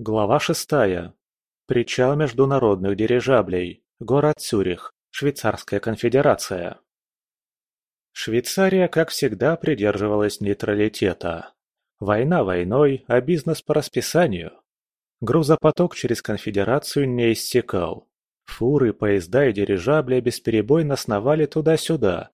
Глава шестая. Причал международных дирижаблей. Город Цюрих. Швейцарская конфедерация. Швейцария, как всегда, придерживалась нейтралитета. Война войной, а бизнес по расписанию. Грузопоток через конфедерацию не иссякал. Фуры, поезда и дирижабли бесперебойно сновали туда-сюда.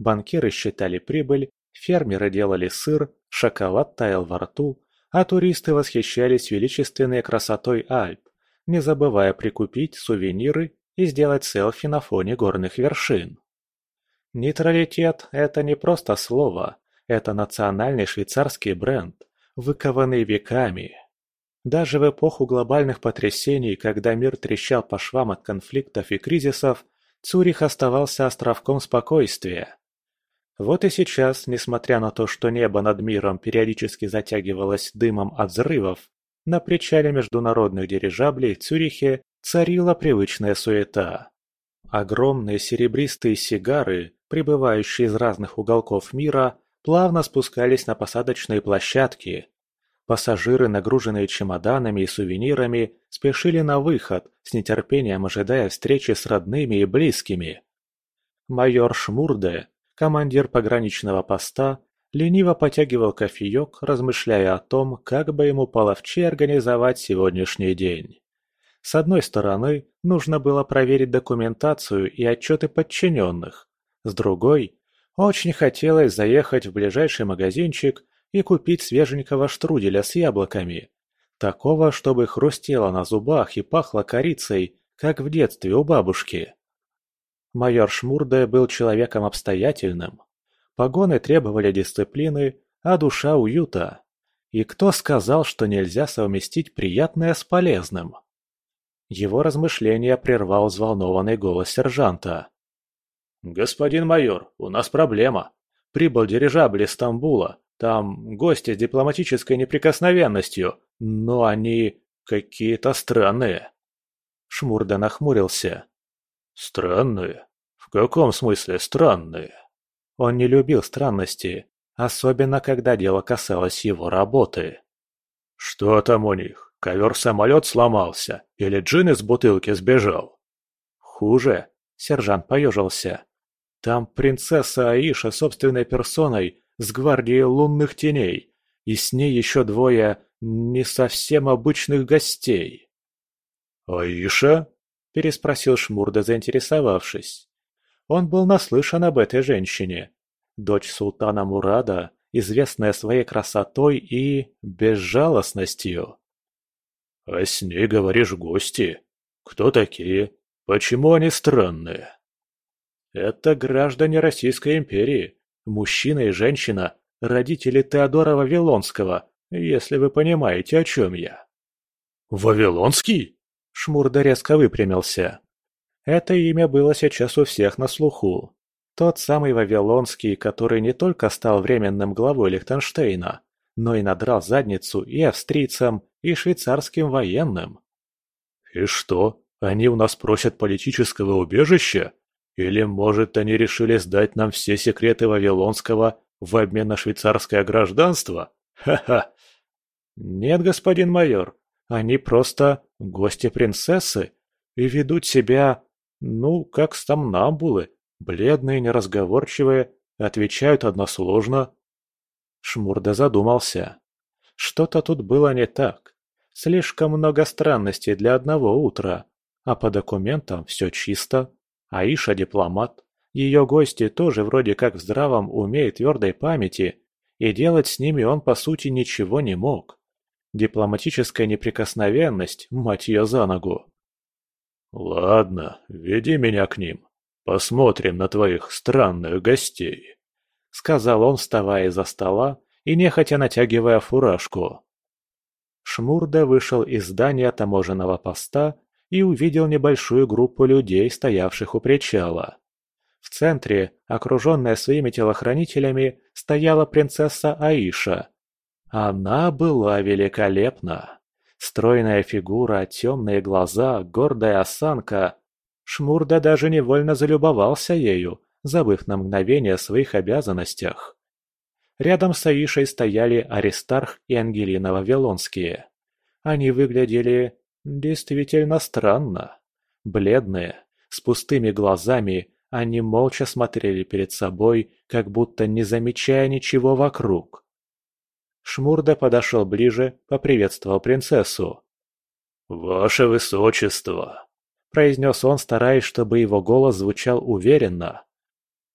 Банкиры считали прибыль, фермеры делали сыр, шоколад таял во рту, а туристы восхищались величественной красотой Альп, не забывая прикупить сувениры и сделать селфи на фоне горных вершин. Нейтралитет – это не просто слово, это национальный швейцарский бренд, выкованный веками. Даже в эпоху глобальных потрясений, когда мир трещал по швам от конфликтов и кризисов, Цюрих оставался островком спокойствия. Вот и сейчас, несмотря на то, что небо над миром периодически затягивалось дымом от взрывов, на причале международных дирижаблей в Цюрихе царила привычная суета. Огромные серебристые сигары, прибывающие из разных уголков мира, плавно спускались на посадочные площадки. Пассажиры, нагруженные чемоданами и сувенирами, спешили на выход, с нетерпением ожидая встречи с родными и близкими. Майор Шмурде, Командир пограничного поста лениво потягивал кофеек, размышляя о том, как бы ему половче организовать сегодняшний день. С одной стороны, нужно было проверить документацию и отчеты подчиненных. С другой, очень хотелось заехать в ближайший магазинчик и купить свеженького штруделя с яблоками. Такого, чтобы хрустело на зубах и пахло корицей, как в детстве у бабушки. Майор Шмурде был человеком обстоятельным. Погоны требовали дисциплины, а душа – уюта. И кто сказал, что нельзя совместить приятное с полезным? Его размышления прервал взволнованный голос сержанта. «Господин майор, у нас проблема. Прибыл дирижабль из Стамбула. Там гости с дипломатической неприкосновенностью, но они какие-то странные». Шмурда нахмурился. Странные? В каком смысле странные? Он не любил странности, особенно когда дело касалось его работы. Что там у них? Ковер-самолет сломался? Или джин из бутылки сбежал? Хуже. Сержант поежился. Там принцесса Аиша собственной персоной с гвардией лунных теней, и с ней еще двое не совсем обычных гостей. «Аиша?» Переспросил Шмурда, заинтересовавшись. Он был наслышан об этой женщине. Дочь султана Мурада, известная своей красотой и безжалостностью. «А с ней, говоришь, гости? Кто такие? Почему они странные?» «Это граждане Российской империи, мужчина и женщина, родители Теодора Вавилонского, если вы понимаете, о чем я». «Вавилонский?» Шмурда резко выпрямился. Это имя было сейчас у всех на слуху. Тот самый Вавилонский, который не только стал временным главой Лихтенштейна, но и надрал задницу и австрийцам, и швейцарским военным. «И что, они у нас просят политического убежища? Или, может, они решили сдать нам все секреты Вавилонского в обмен на швейцарское гражданство? Ха-ха!» «Нет, господин майор, они просто гости принцессы и ведут себя, ну, как стамнамбулы, бледные, неразговорчивые, отвечают односложно. Шмурда задумался. Что-то тут было не так. Слишком много странностей для одного утра. А по документам все чисто. Аиша дипломат. Ее гости тоже вроде как в здравом уме и твердой памяти, и делать с ними он по сути ничего не мог. Дипломатическая неприкосновенность, мать ее за ногу. «Ладно, веди меня к ним. Посмотрим на твоих странных гостей», — сказал он, вставая из-за стола и нехотя натягивая фуражку. Шмурда вышел из здания таможенного поста и увидел небольшую группу людей, стоявших у причала. В центре, окруженная своими телохранителями, стояла принцесса Аиша, она была великолепна. Стройная фигура, темные глаза, гордая осанка. Шмурда даже невольно залюбовался ею, забыв на мгновение о своих обязанностях. Рядом с Аишей стояли Аристарх и Ангелина Вавилонские. они выглядели действительно странно. Бледные, с пустыми глазами, они молча смотрели перед собой, как будто не замечая ничего вокруг. Шмурда подошел ближе, поприветствовал принцессу. «Ваше Высочество!» – произнес он, стараясь, чтобы его голос звучал уверенно.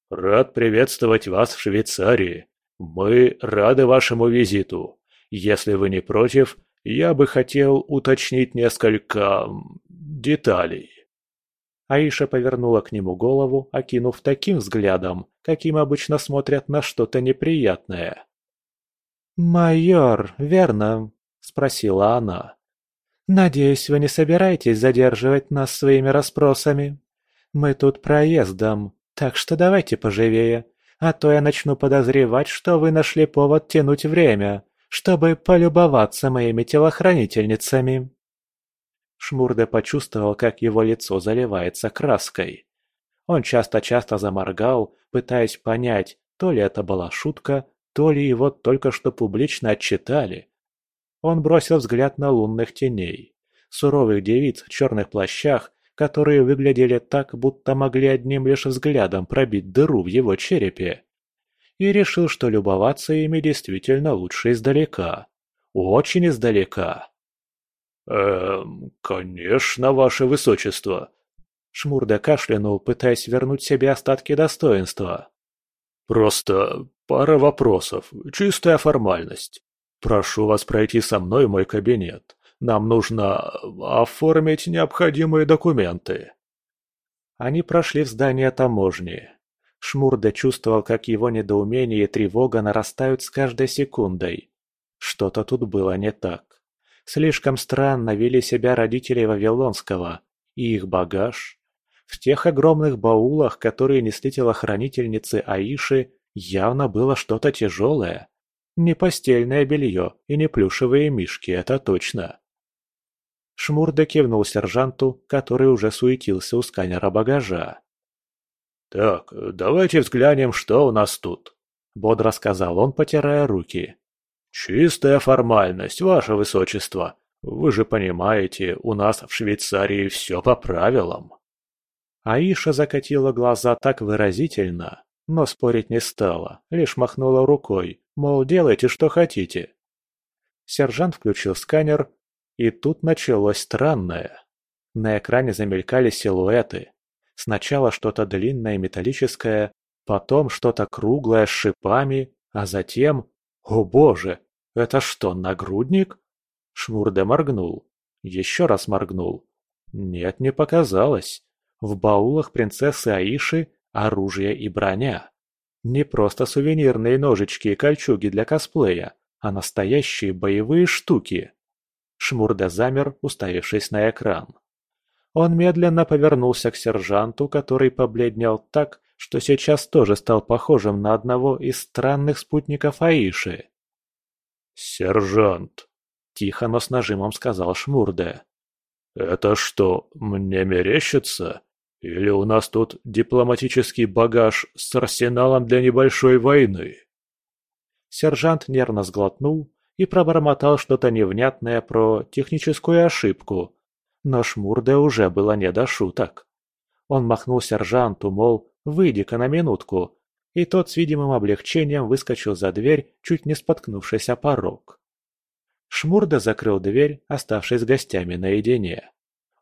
«Рад приветствовать вас в Швейцарии. Мы рады вашему визиту. Если вы не против, я бы хотел уточнить несколько... деталей». Аиша повернула к нему голову, окинув таким взглядом, каким обычно смотрят на что-то неприятное. «Майор, верно?» – спросила она. «Надеюсь, вы не собираетесь задерживать нас своими расспросами? Мы тут проездом, так что давайте поживее, а то я начну подозревать, что вы нашли повод тянуть время, чтобы полюбоваться моими телохранительницами». Шмурде почувствовал, как его лицо заливается краской. Он часто-часто заморгал, пытаясь понять, то ли это была шутка, то ли его только что публично отчитали. Он бросил взгляд на лунных теней, суровых девиц в черных плащах, которые выглядели так, будто могли одним лишь взглядом пробить дыру в его черепе. И решил, что любоваться ими действительно лучше издалека. Очень издалека. «Эм, конечно, ваше высочество!» Шмурда кашлянул, пытаясь вернуть себе остатки достоинства. «Просто пара вопросов, чистая формальность. «Прошу вас пройти со мной в мой кабинет. Нам нужно оформить необходимые документы». Они прошли в здание таможни. Шмурда чувствовал, как его недоумение и тревога нарастают с каждой секундой. Что-то тут было не так. Слишком странно вели себя родители Вавилонского и их багаж. В тех огромных баулах, которые несли телохранительницы Аиши, явно было что-то тяжелое. Не постельное белье и не плюшевые мишки, это точно. Шмурда кивнул сержанту, который уже суетился у сканера багажа. «Так, давайте взглянем, что у нас тут», — бодро сказал он, потирая руки. «Чистая формальность, ваше высочество. Вы же понимаете, у нас в Швейцарии все по правилам». Аиша закатила глаза так выразительно, но спорить не стала, лишь махнула рукой, мол, делайте, что хотите. Сержант включил сканер, и тут началось странное. На экране замелькали силуэты. Сначала что-то длинное металлическое, потом что-то круглое с шипами, а затем... О боже, это что, нагрудник? Шмурде моргнул. Еще раз моргнул. Нет, не показалось. В баулах принцессы Аиши оружие и броня. Не просто сувенирные ножички и кольчуги для косплея, а настоящие боевые штуки. Шмурда замер, уставившись на экран. Он медленно повернулся к сержанту, который побледнел так, что сейчас тоже стал похожим на одного из странных спутников Аиши. «Сержант», — тихо, но с нажимом сказал Шмурде. «Это что, мне мерещится? Или у нас тут дипломатический багаж с арсеналом для небольшой войны?» Сержант нервно сглотнул и пробормотал что-то невнятное про техническую ошибку, но Шмурде уже было не до шуток. Он махнул сержанту, мол, выйди-ка на минутку, и тот с видимым облегчением выскочил за дверь, чуть не споткнувшись о порог. Шмурда закрыл дверь, оставшись с гостями наедине.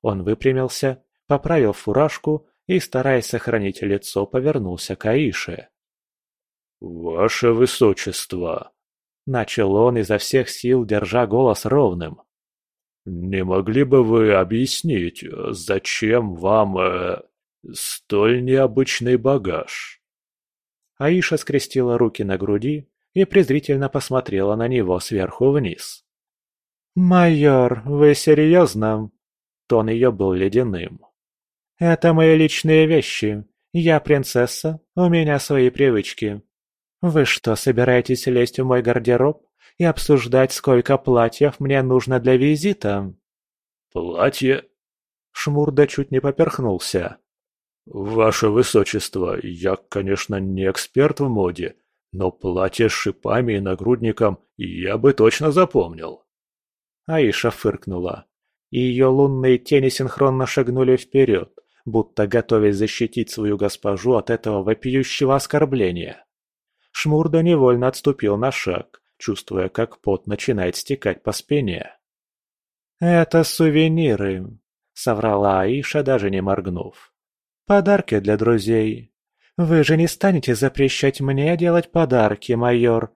Он выпрямился поправил фуражку и, стараясь сохранить лицо, повернулся к Аише. «Ваше Высочество!» – начал он изо всех сил, держа голос ровным. «Не могли бы вы объяснить, зачем вам э, столь необычный багаж?» Аиша скрестила руки на груди и презрительно посмотрела на него сверху вниз. «Майор, вы серьезно?» Тон ее был ледяным. Это мои личные вещи. Я принцесса, у меня свои привычки. Вы что, собираетесь лезть в мой гардероб и обсуждать, сколько платьев мне нужно для визита?» «Платье?» Шмурда чуть не поперхнулся. «Ваше Высочество, я, конечно, не эксперт в моде, но платье с шипами и нагрудником я бы точно запомнил». Аиша фыркнула, и ее лунные тени синхронно шагнули вперед, будто готовясь защитить свою госпожу от этого вопиющего оскорбления. Шмурда невольно отступил на шаг, чувствуя, как пот начинает стекать по спине. «Это сувениры», — соврала Аиша, даже не моргнув. «Подарки для друзей. Вы же не станете запрещать мне делать подарки, майор.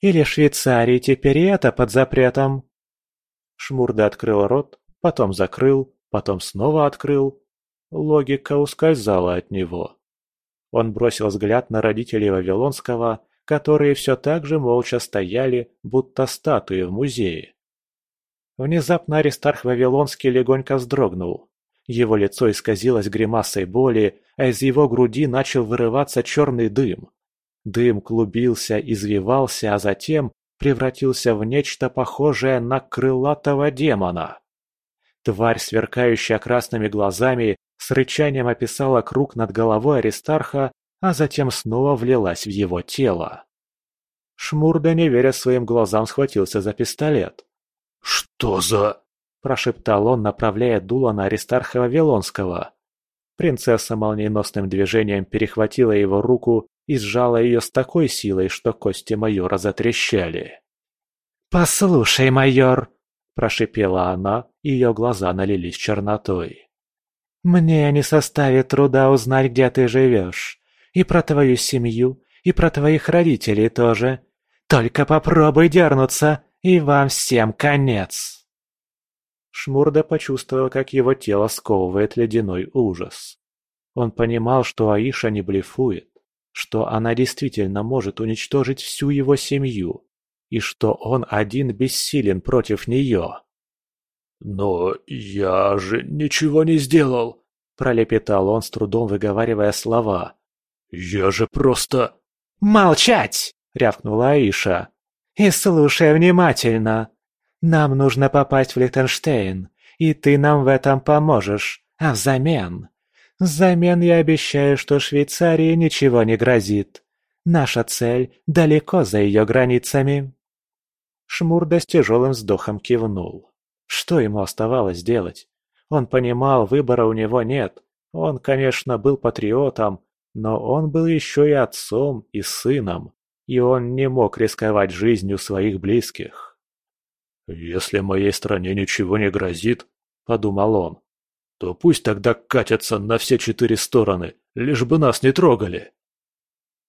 Или Швейцарии теперь это под запретом?» Шмурда открыл рот, потом закрыл, потом снова открыл. Логика ускользала от него. Он бросил взгляд на родителей Вавилонского, которые все так же молча стояли, будто статуи в музее. Внезапно Аристарх Вавилонский легонько вздрогнул. Его лицо исказилось гримасой боли, а из его груди начал вырываться черный дым. Дым клубился, извивался, а затем превратился в нечто похожее на крылатого демона. Тварь, сверкающая красными глазами, с рычанием описала круг над головой Аристарха, а затем снова влилась в его тело. Шмурда, не веря своим глазам, схватился за пистолет. «Что за...» – прошептал он, направляя дуло на Аристарха Вавилонского. Принцесса молниеносным движением перехватила его руку и сжала ее с такой силой, что кости майора затрещали. «Послушай, майор!» – прошипела она, и ее глаза налились чернотой. «Мне не составит труда узнать, где ты живешь. И про твою семью, и про твоих родителей тоже. Только попробуй дернуться, и вам всем конец!» Шмурда почувствовал, как его тело сковывает ледяной ужас. Он понимал, что Аиша не блефует, что она действительно может уничтожить всю его семью, и что он один бессилен против нее. «Но я же ничего не сделал!» – пролепетал он, с трудом выговаривая слова. «Я же просто...» «Молчать!» – рявкнула Аиша. «И слушай внимательно. Нам нужно попасть в Лихтенштейн, и ты нам в этом поможешь, а взамен... Взамен я обещаю, что Швейцарии ничего не грозит. Наша цель далеко за ее границами». Шмурда с тяжелым вздохом кивнул. Что ему оставалось делать? Он понимал, выбора у него нет. Он, конечно, был патриотом, но он был еще и отцом и сыном, и он не мог рисковать жизнью своих близких. «Если моей стране ничего не грозит, — подумал он, — то пусть тогда катятся на все четыре стороны, лишь бы нас не трогали».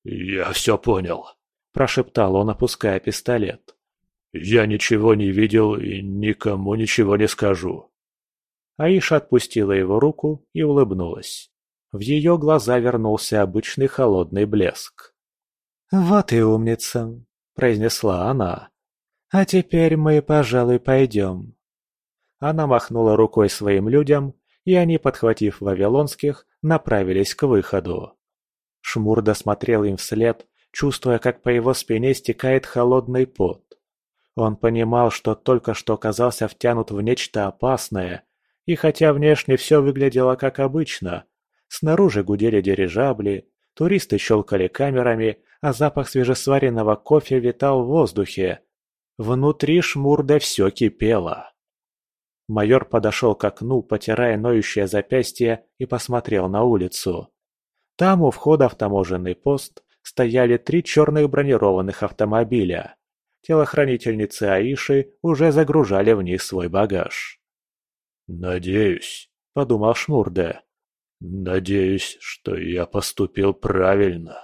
«Я все понял», — прошептал он, опуская пистолет. «Я ничего не видел и никому ничего не скажу». Аиша отпустила его руку и улыбнулась. В ее глаза вернулся обычный холодный блеск. «Вот и умница», — произнесла она. «А теперь мы, пожалуй, пойдем». Она махнула рукой своим людям, и они, подхватив вавилонских, направились к выходу. Шмурда смотрел им вслед, чувствуя, как по его спине стекает холодный пот. Он понимал, что только что оказался втянут в нечто опасное, и хотя внешне все выглядело как обычно, снаружи гудели дирижабли, туристы щелкали камерами, а запах свежесваренного кофе витал в воздухе. Внутри шмурда все кипело. Майор подошел к окну, потирая ноющее запястье, и посмотрел на улицу. Там у входа в таможенный пост стояли три черных бронированных автомобиля. Телохранительницы Аиши уже загружали в них свой багаж. «Надеюсь», — подумал Шмурде, — «надеюсь, что я поступил правильно».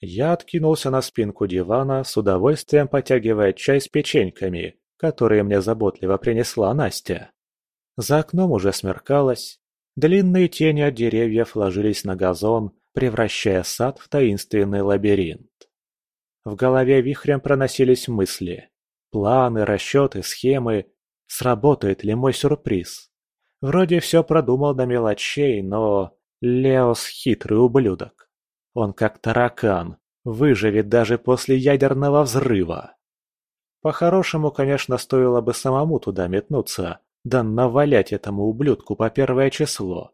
Я откинулся на спинку дивана, с удовольствием потягивая чай с печеньками, которые мне заботливо принесла Настя. За окном уже смеркалось. Длинные тени от деревьев ложились на газон, превращая сад в таинственный лабиринт. В голове вихрем проносились мысли. Планы, расчеты, схемы. Сработает ли мой сюрприз? Вроде все продумал до мелочей, но... Леос хитрый ублюдок. Он как таракан, выживет даже после ядерного взрыва. По-хорошему, конечно, стоило бы самому туда метнуться, да навалять этому ублюдку по первое число.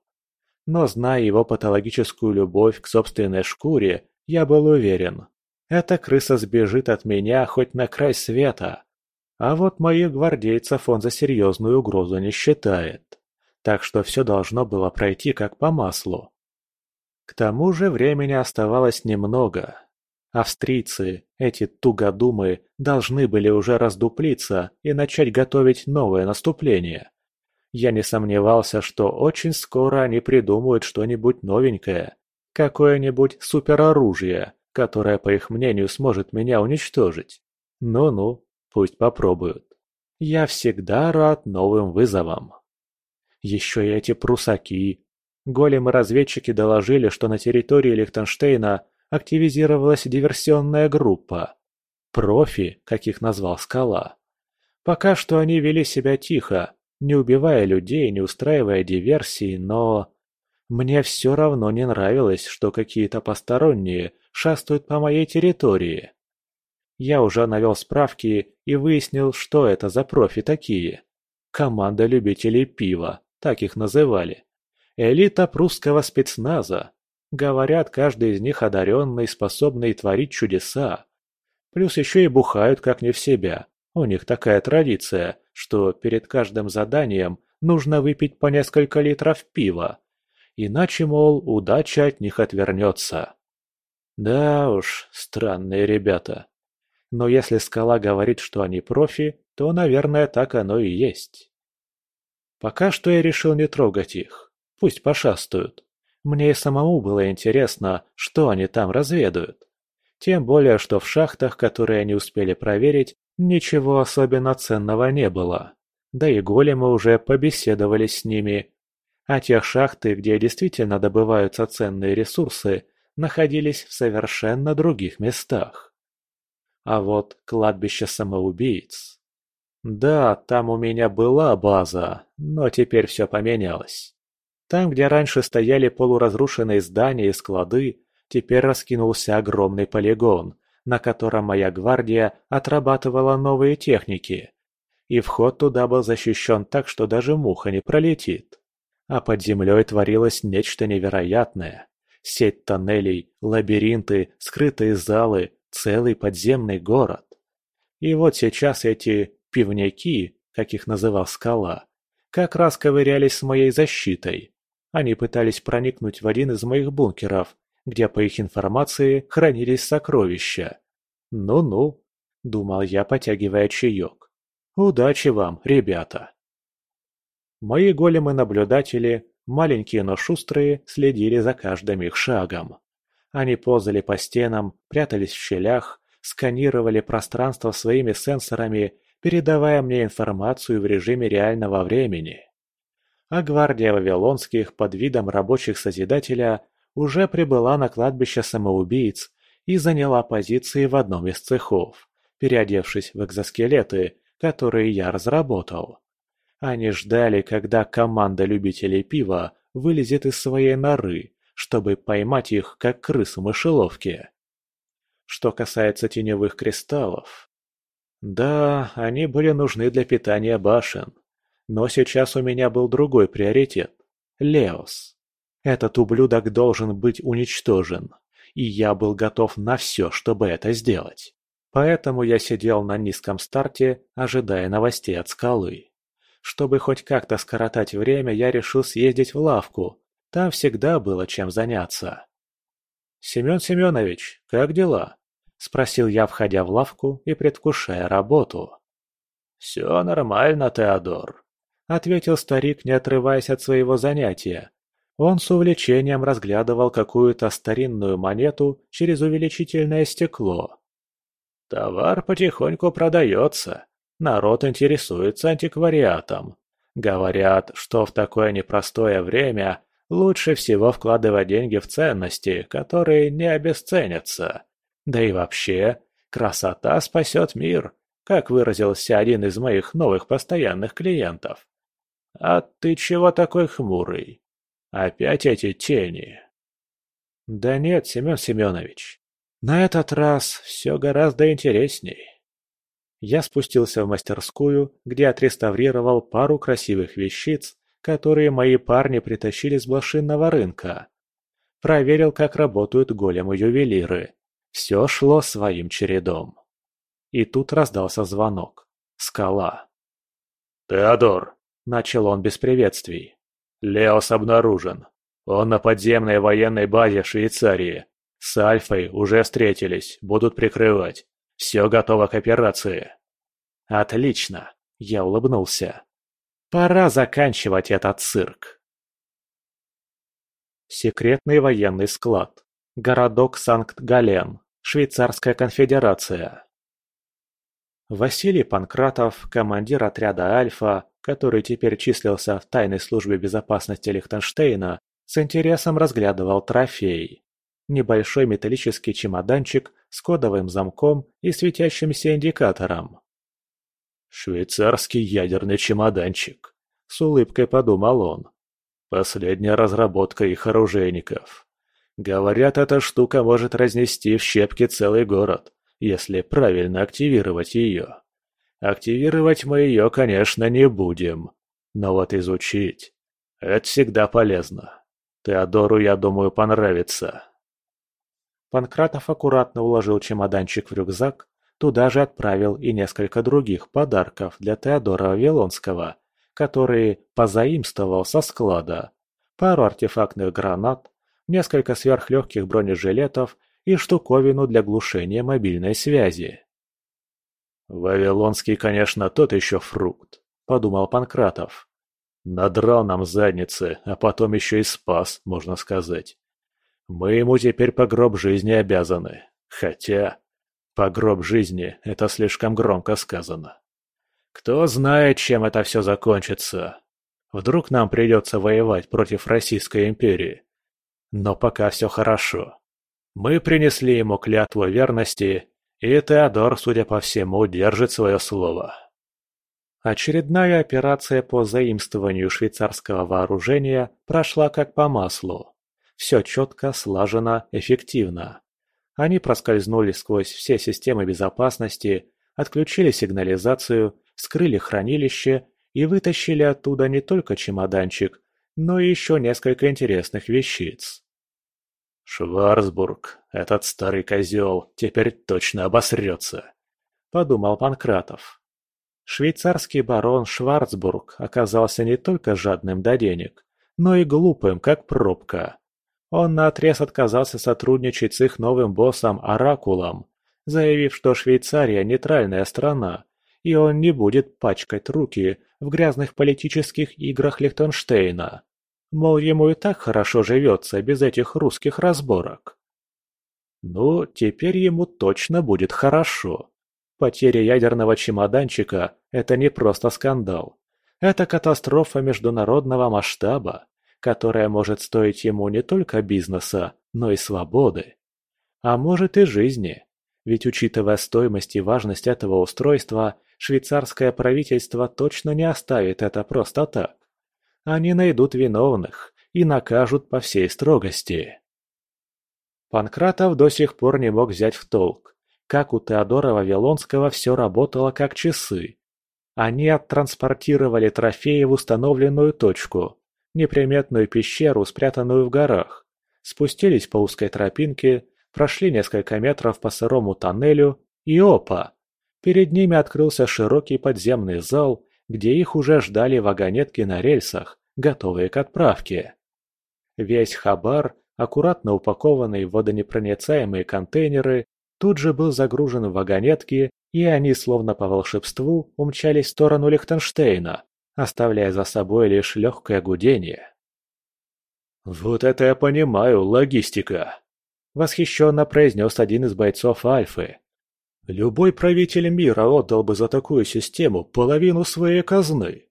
Но зная его патологическую любовь к собственной шкуре, я был уверен, эта крыса сбежит от меня хоть на край света. А вот моих гвардейцев он за серьезную угрозу не считает. Так что все должно было пройти как по маслу. К тому же времени оставалось немного. Австрийцы, эти тугодумы, должны были уже раздуплиться и начать готовить новое наступление. Я не сомневался, что очень скоро они придумают что-нибудь новенькое, какое-нибудь супероружие, которое, по их мнению, сможет меня уничтожить. Ну-ну, пусть попробуют. Я всегда рад новым вызовам. Еще и эти прусаки. Големы-разведчики доложили, что на территории Лихтенштейна активизировалась диверсионная группа. Профи, как их назвал Скала. Пока что они вели себя тихо, не убивая людей, не устраивая диверсии, но... Мне все равно не нравилось, что какие-то посторонние шастают по моей территории. Я уже навел справки и выяснил, что это за профи такие. Команда любителей пива, так их называли. Элита прусского спецназа. Говорят, каждый из них одаренный, способный творить чудеса. Плюс еще и бухают как не в себя. У них такая традиция, что перед каждым заданием нужно выпить по несколько литров пива. Иначе, мол, удача от них отвернется. Да уж, странные ребята. Но если скала говорит, что они профи, то, наверное, так оно и есть. Пока что я решил не трогать их. Пусть пошастают. Мне и самому было интересно, что они там разведают. Тем более, что в шахтах, которые они успели проверить, ничего особенно ценного не было. Да и големы уже побеседовали с ними. А те шахты, где действительно добываются ценные ресурсы, находились в совершенно других местах. А вот кладбище самоубийц... Да, там у меня была база, но теперь все поменялось. Там, где раньше стояли полуразрушенные здания и склады, теперь раскинулся огромный полигон, на котором моя гвардия отрабатывала новые техники. И вход туда был защищен так, что даже муха не пролетит. А под землей творилось нечто невероятное. Сеть тоннелей, лабиринты, скрытые залы, целый подземный город. И вот сейчас эти «пивняки», как их называл Скала, как раз ковырялись с моей защитой. Они пытались проникнуть в один из моих бункеров, где, по их информации, хранились сокровища. «Ну-ну», — думал я, потягивая чаек. «Удачи вам, ребята!» Мои големы-наблюдатели, маленькие, но шустрые, следили за каждым их шагом. Они ползали по стенам, прятались в щелях, сканировали пространство своими сенсорами, передавая мне информацию в режиме реального времени а гвардия Вавилонских под видом рабочих Созидателя уже прибыла на кладбище самоубийц и заняла позиции в одном из цехов, переодевшись в экзоскелеты, которые я разработал. Они ждали, когда команда любителей пива вылезет из своей норы, чтобы поймать их, как крыс в мышеловке. Что касается теневых кристаллов... Да, они были нужны для питания башен, но сейчас у меня был другой приоритет – Леос. Этот ублюдок должен быть уничтожен, и я был готов на все, чтобы это сделать. Поэтому я сидел на низком старте, ожидая новостей от скалы. Чтобы хоть как-то скоротать время, я решил съездить в лавку. Там всегда было чем заняться. «Семен Семенович, как дела?» – спросил я, входя в лавку и предвкушая работу. «Все нормально, Теодор», ответил старик, не отрываясь от своего занятия. Он с увлечением разглядывал какую-то старинную монету через увеличительное стекло. «Товар потихоньку продается. Народ интересуется антиквариатом. Говорят, что в такое непростое время лучше всего вкладывать деньги в ценности, которые не обесценятся. Да и вообще, красота спасет мир, как выразился один из моих новых постоянных клиентов. «А ты чего такой хмурый? Опять эти тени?» «Да нет, Семен Семенович, на этот раз все гораздо интересней». Я спустился в мастерскую, где отреставрировал пару красивых вещиц, которые мои парни притащили с блошинного рынка. Проверил, как работают големы-ювелиры. Все шло своим чередом. И тут раздался звонок. Скала. «Теодор!» – начал он без приветствий. «Леос обнаружен. Он на подземной военной базе Швейцарии. С Альфой уже встретились, будут прикрывать. Все готово к операции». «Отлично!» – я улыбнулся. «Пора заканчивать этот цирк». Секретный военный склад. Городок Санкт-Гален. Швейцарская конфедерация. Василий Панкратов, командир отряда «Альфа», который теперь числился в тайной службе безопасности Лихтенштейна, с интересом разглядывал трофей. Небольшой металлический чемоданчик с кодовым замком и светящимся индикатором. «Швейцарский ядерный чемоданчик», — с улыбкой подумал он. «Последняя разработка их оружейников. Говорят, эта штука может разнести в щепки целый город если правильно активировать ее. Активировать мы ее, конечно, не будем, но вот изучить – это всегда полезно. Теодору, я думаю, понравится. Панкратов аккуратно уложил чемоданчик в рюкзак, туда же отправил и несколько других подарков для Теодора Вавилонского, которые позаимствовал со склада. Пару артефактных гранат, несколько сверхлегких бронежилетов и штуковину для глушения мобильной связи. «Вавилонский, конечно, тот еще фрукт», — подумал Панкратов. «Надрал нам задницы, а потом еще и спас, можно сказать. Мы ему теперь по гроб жизни обязаны. Хотя, по гроб жизни — это слишком громко сказано. Кто знает, чем это все закончится. Вдруг нам придется воевать против Российской империи. Но пока все хорошо. Мы принесли ему клятву верности, и Теодор, судя по всему, держит свое слово. Очередная операция по заимствованию швейцарского вооружения прошла как по маслу. Все четко, слажено, эффективно. Они проскользнули сквозь все системы безопасности, отключили сигнализацию, скрыли хранилище и вытащили оттуда не только чемоданчик, но и еще несколько интересных вещиц. «Шварцбург, этот старый козел, теперь точно обосрется», — подумал Панкратов. Швейцарский барон Шварцбург оказался не только жадным до денег, но и глупым, как пробка. Он наотрез отказался сотрудничать с их новым боссом Оракулом, заявив, что Швейцария – нейтральная страна, и он не будет пачкать руки в грязных политических играх Лихтенштейна. Мол, ему и так хорошо живется без этих русских разборок. Ну, теперь ему точно будет хорошо. Потеря ядерного чемоданчика – это не просто скандал. Это катастрофа международного масштаба, которая может стоить ему не только бизнеса, но и свободы. А может и жизни. Ведь учитывая стоимость и важность этого устройства, швейцарское правительство точно не оставит это просто так. Они найдут виновных и накажут по всей строгости. Панкратов до сих пор не мог взять в толк, как у Теодора Вавилонского все работало как часы. Они оттранспортировали трофеи в установленную точку, неприметную пещеру, спрятанную в горах, спустились по узкой тропинке, прошли несколько метров по сырому тоннелю и опа! Перед ними открылся широкий подземный зал, где их уже ждали вагонетки на рельсах, готовые к отправке. Весь хабар, аккуратно упакованный в водонепроницаемые контейнеры, тут же был загружен в вагонетки, и они, словно по волшебству, умчались в сторону Лихтенштейна, оставляя за собой лишь легкое гудение. «Вот это я понимаю, логистика!» – восхищенно произнес один из бойцов Альфы. «Любой правитель мира отдал бы за такую систему половину своей казны!»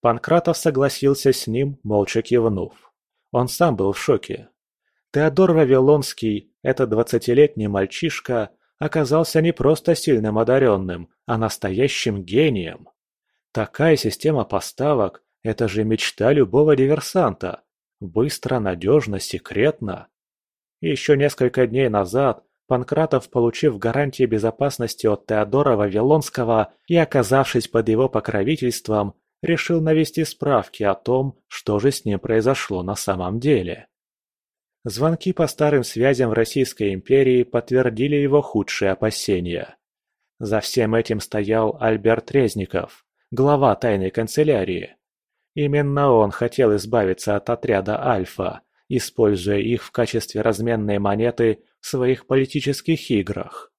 Панкратов согласился с ним, молча кивнув. Он сам был в шоке. Теодор Вавилонский, этот двадцатилетний мальчишка, оказался не просто сильным одаренным, а настоящим гением. Такая система поставок – это же мечта любого диверсанта. Быстро, надежно, секретно. Еще несколько дней назад Панкратов, получив гарантии безопасности от Теодора Вавилонского и оказавшись под его покровительством, решил навести справки о том, что же с ним произошло на самом деле. Звонки по старым связям в Российской империи подтвердили его худшие опасения. За всем этим стоял Альберт Резников, глава тайной канцелярии. Именно он хотел избавиться от отряда «Альфа», используя их в качестве разменной монеты в своих политических играх.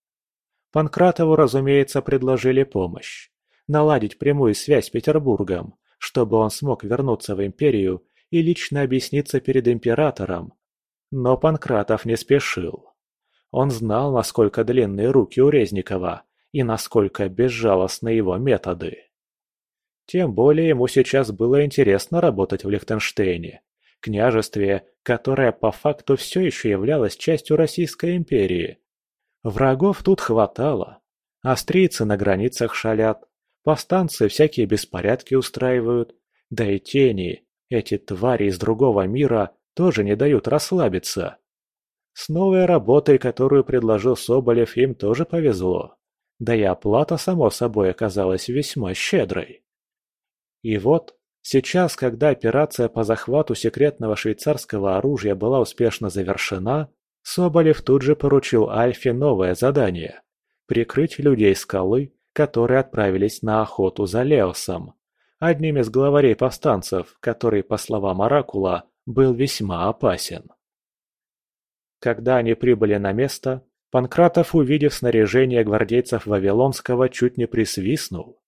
Панкратову, разумеется, предложили помощь. Наладить прямую связь с Петербургом, чтобы он смог вернуться в империю и лично объясниться перед императором. Но Панкратов не спешил. Он знал, насколько длинные руки у Резникова и насколько безжалостны его методы. Тем более ему сейчас было интересно работать в Лихтенштейне, княжестве, которое по факту все еще являлось частью Российской империи. Врагов тут хватало. Австрийцы на границах шалят, повстанцы всякие беспорядки устраивают, да и тени, эти твари из другого мира, тоже не дают расслабиться. С новой работой, которую предложил Соболев, им тоже повезло. Да и оплата, само собой, оказалась весьма щедрой. И вот, сейчас, когда операция по захвату секретного швейцарского оружия была успешно завершена, Соболев тут же поручил Альфе новое задание – прикрыть людей скалы, которые отправились на охоту за Леосом, одним из главарей повстанцев, который, по словам Оракула, был весьма опасен. Когда они прибыли на место, Панкратов, увидев снаряжение гвардейцев Вавилонского, чуть не присвистнул.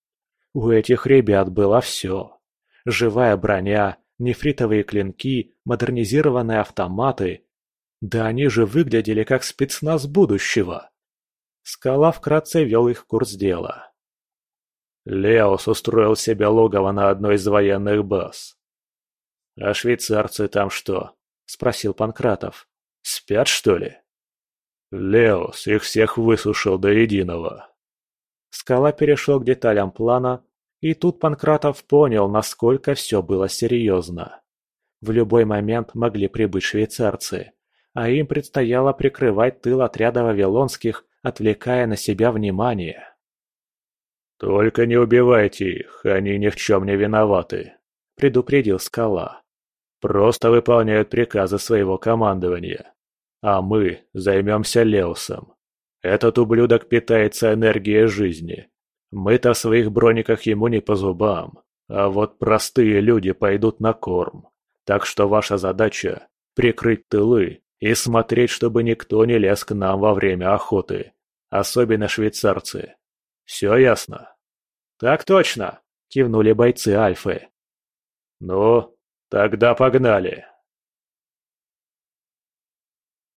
У этих ребят было все. Живая броня, нефритовые клинки, модернизированные автоматы. Да они же выглядели как спецназ будущего. Скала вкратце вел их курс дела. Леос устроил себе логово на одной из военных баз. «А швейцарцы там что?» – спросил Панкратов. «Спят, что ли?» Леос их всех высушил до единого. Скала перешел к деталям плана, и тут Панкратов понял, насколько все было серьезно. В любой момент могли прибыть швейцарцы, а им предстояло прикрывать тыл отряда вавилонских, отвлекая на себя внимание. «Только не убивайте их, они ни в чем не виноваты», — предупредил Скала. «Просто выполняют приказы своего командования. А мы займемся Леусом. Этот ублюдок питается энергией жизни. Мы-то в своих брониках ему не по зубам. А вот простые люди пойдут на корм. Так что ваша задача – прикрыть тылы и смотреть, чтобы никто не лез к нам во время охоты. Особенно швейцарцы. Все ясно? Так точно, кивнули бойцы Альфы. Ну, тогда погнали.